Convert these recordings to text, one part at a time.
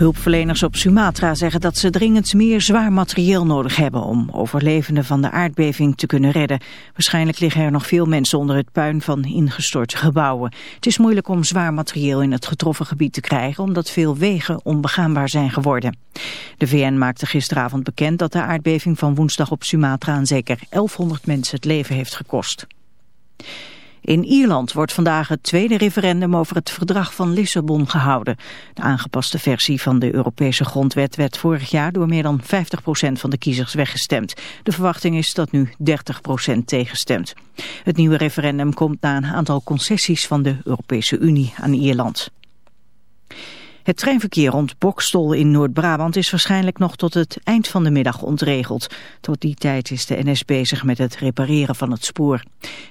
Hulpverleners op Sumatra zeggen dat ze dringend meer zwaar materieel nodig hebben om overlevenden van de aardbeving te kunnen redden. Waarschijnlijk liggen er nog veel mensen onder het puin van ingestorte gebouwen. Het is moeilijk om zwaar materieel in het getroffen gebied te krijgen omdat veel wegen onbegaanbaar zijn geworden. De VN maakte gisteravond bekend dat de aardbeving van woensdag op Sumatra aan zeker 1100 mensen het leven heeft gekost. In Ierland wordt vandaag het tweede referendum over het verdrag van Lissabon gehouden. De aangepaste versie van de Europese grondwet werd vorig jaar door meer dan 50% van de kiezers weggestemd. De verwachting is dat nu 30% tegenstemt. Het nieuwe referendum komt na een aantal concessies van de Europese Unie aan Ierland. Het treinverkeer rond Bokstol in Noord-Brabant is waarschijnlijk nog tot het eind van de middag ontregeld. Tot die tijd is de NS bezig met het repareren van het spoor.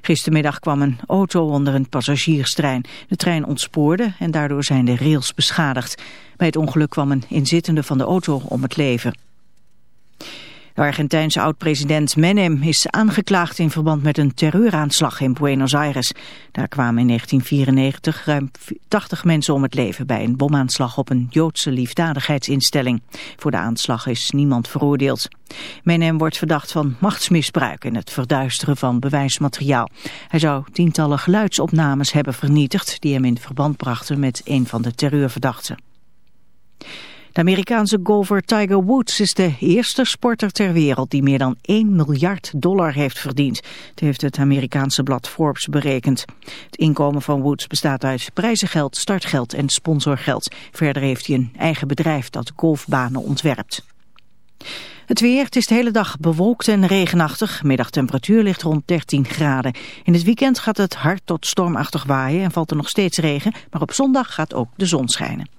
Gistermiddag kwam een auto onder een passagierstrein. De trein ontspoorde en daardoor zijn de rails beschadigd. Bij het ongeluk kwam een inzittende van de auto om het leven. De Argentijnse oud-president Menem is aangeklaagd in verband met een terreuraanslag in Buenos Aires. Daar kwamen in 1994 ruim 80 mensen om het leven bij een bomaanslag op een Joodse liefdadigheidsinstelling. Voor de aanslag is niemand veroordeeld. Menem wordt verdacht van machtsmisbruik en het verduisteren van bewijsmateriaal. Hij zou tientallen geluidsopnames hebben vernietigd die hem in verband brachten met een van de terreurverdachten. De Amerikaanse golfer Tiger Woods is de eerste sporter ter wereld die meer dan 1 miljard dollar heeft verdiend. Dat heeft het Amerikaanse blad Forbes berekend. Het inkomen van Woods bestaat uit prijzengeld, startgeld en sponsorgeld. Verder heeft hij een eigen bedrijf dat golfbanen ontwerpt. Het weer, is de hele dag bewolkt en regenachtig. Middagtemperatuur ligt rond 13 graden. In het weekend gaat het hard tot stormachtig waaien en valt er nog steeds regen. Maar op zondag gaat ook de zon schijnen.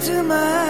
Into my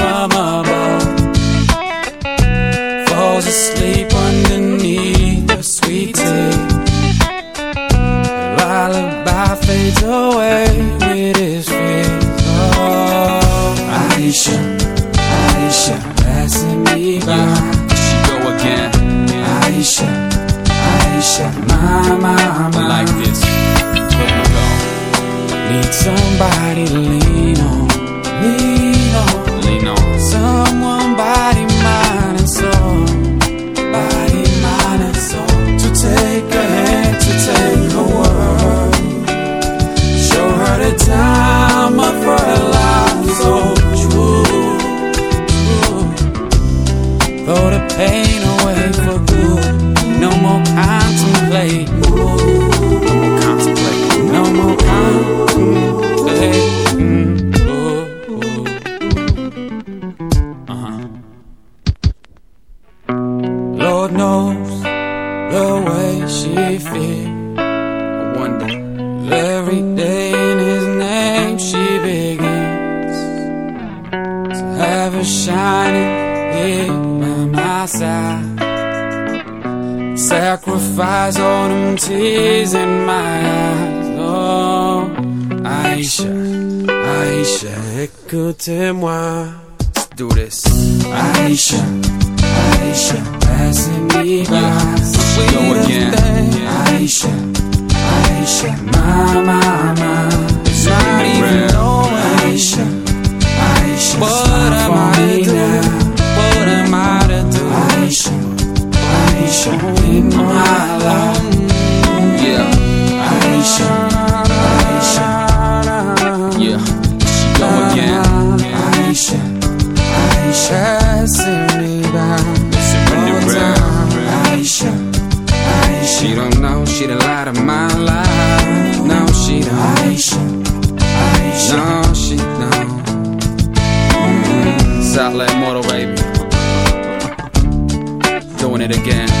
Falls of my life. No, she don't. Aisha, Aisha. No, she don't. Mm, Southland Motor, baby. Doing it again.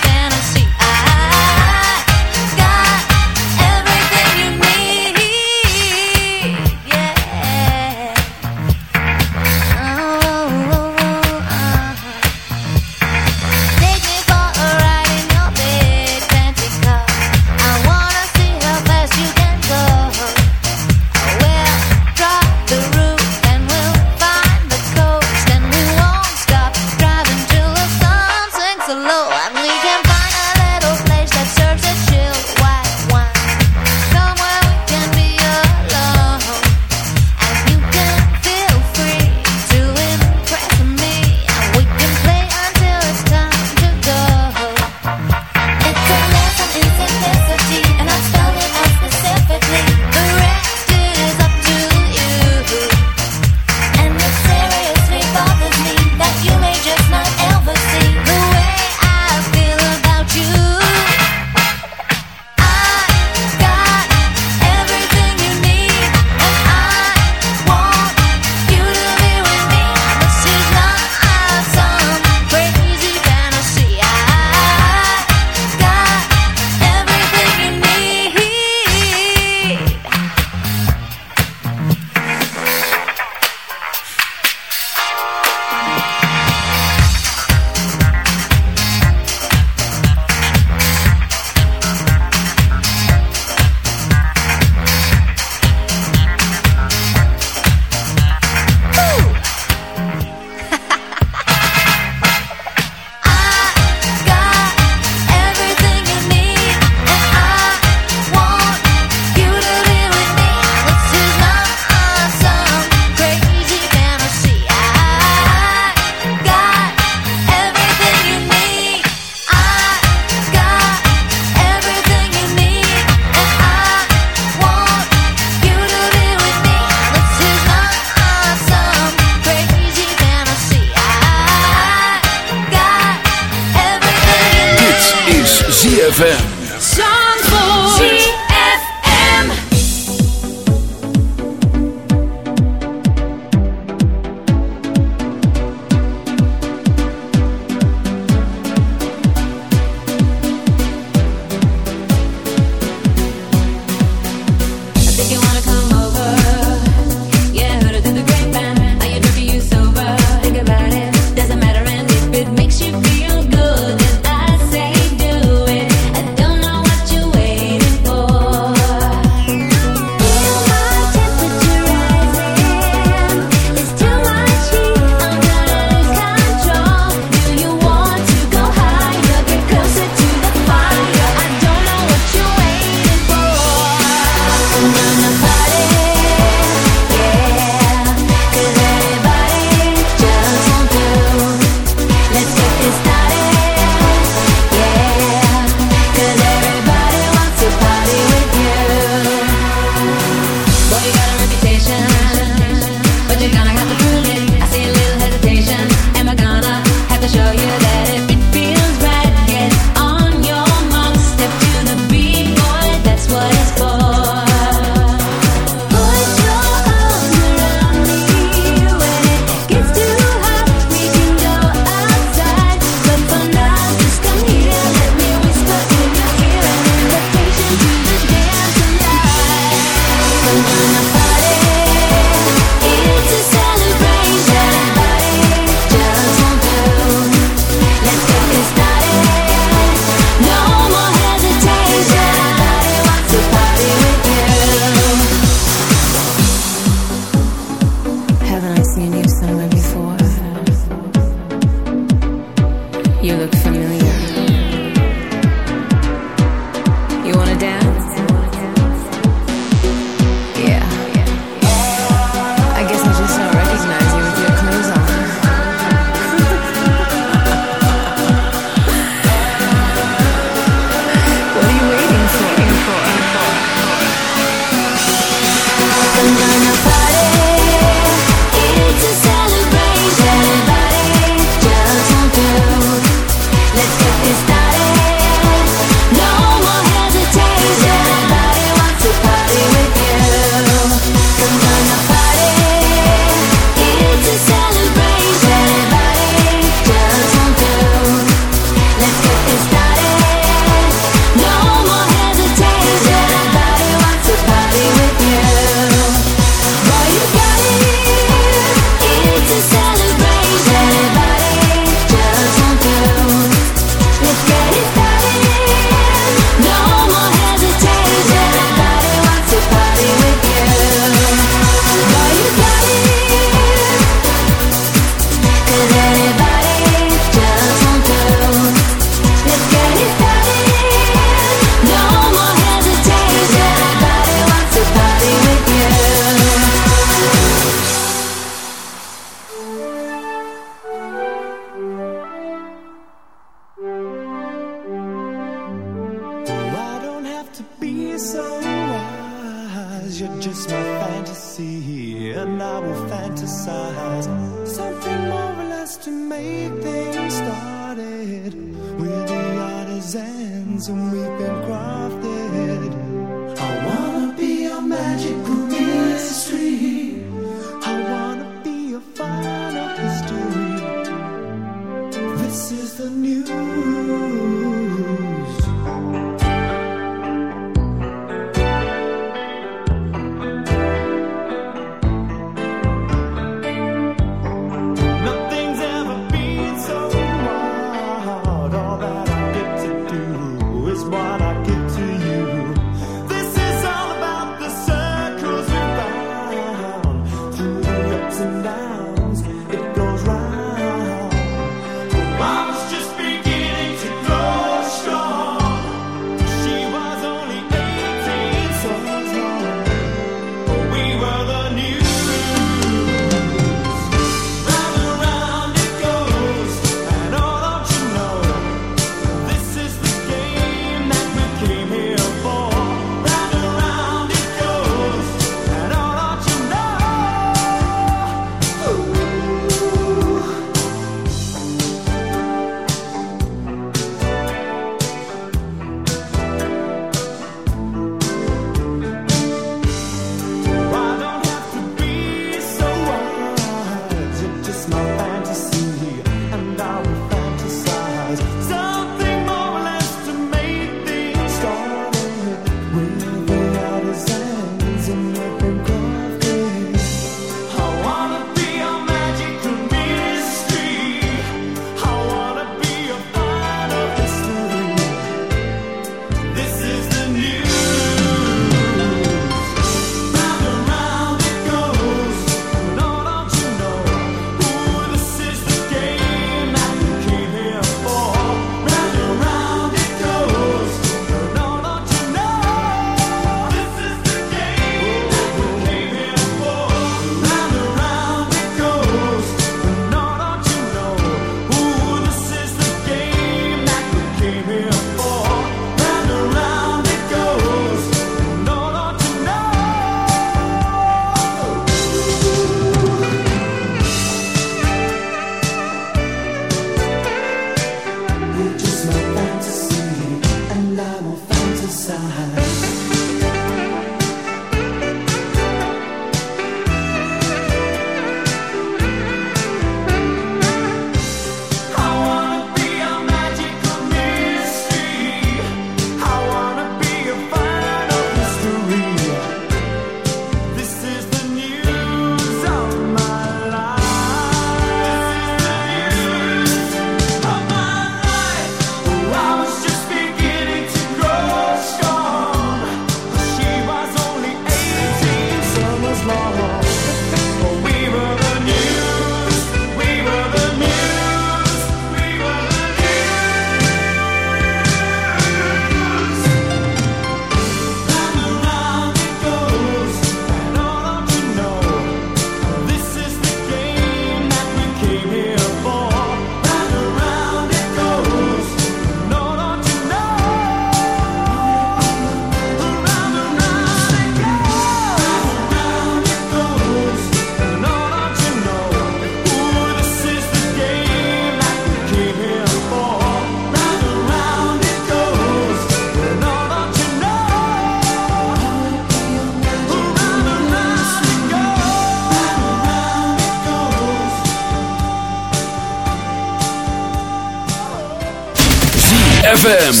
ZFM.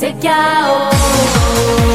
take out.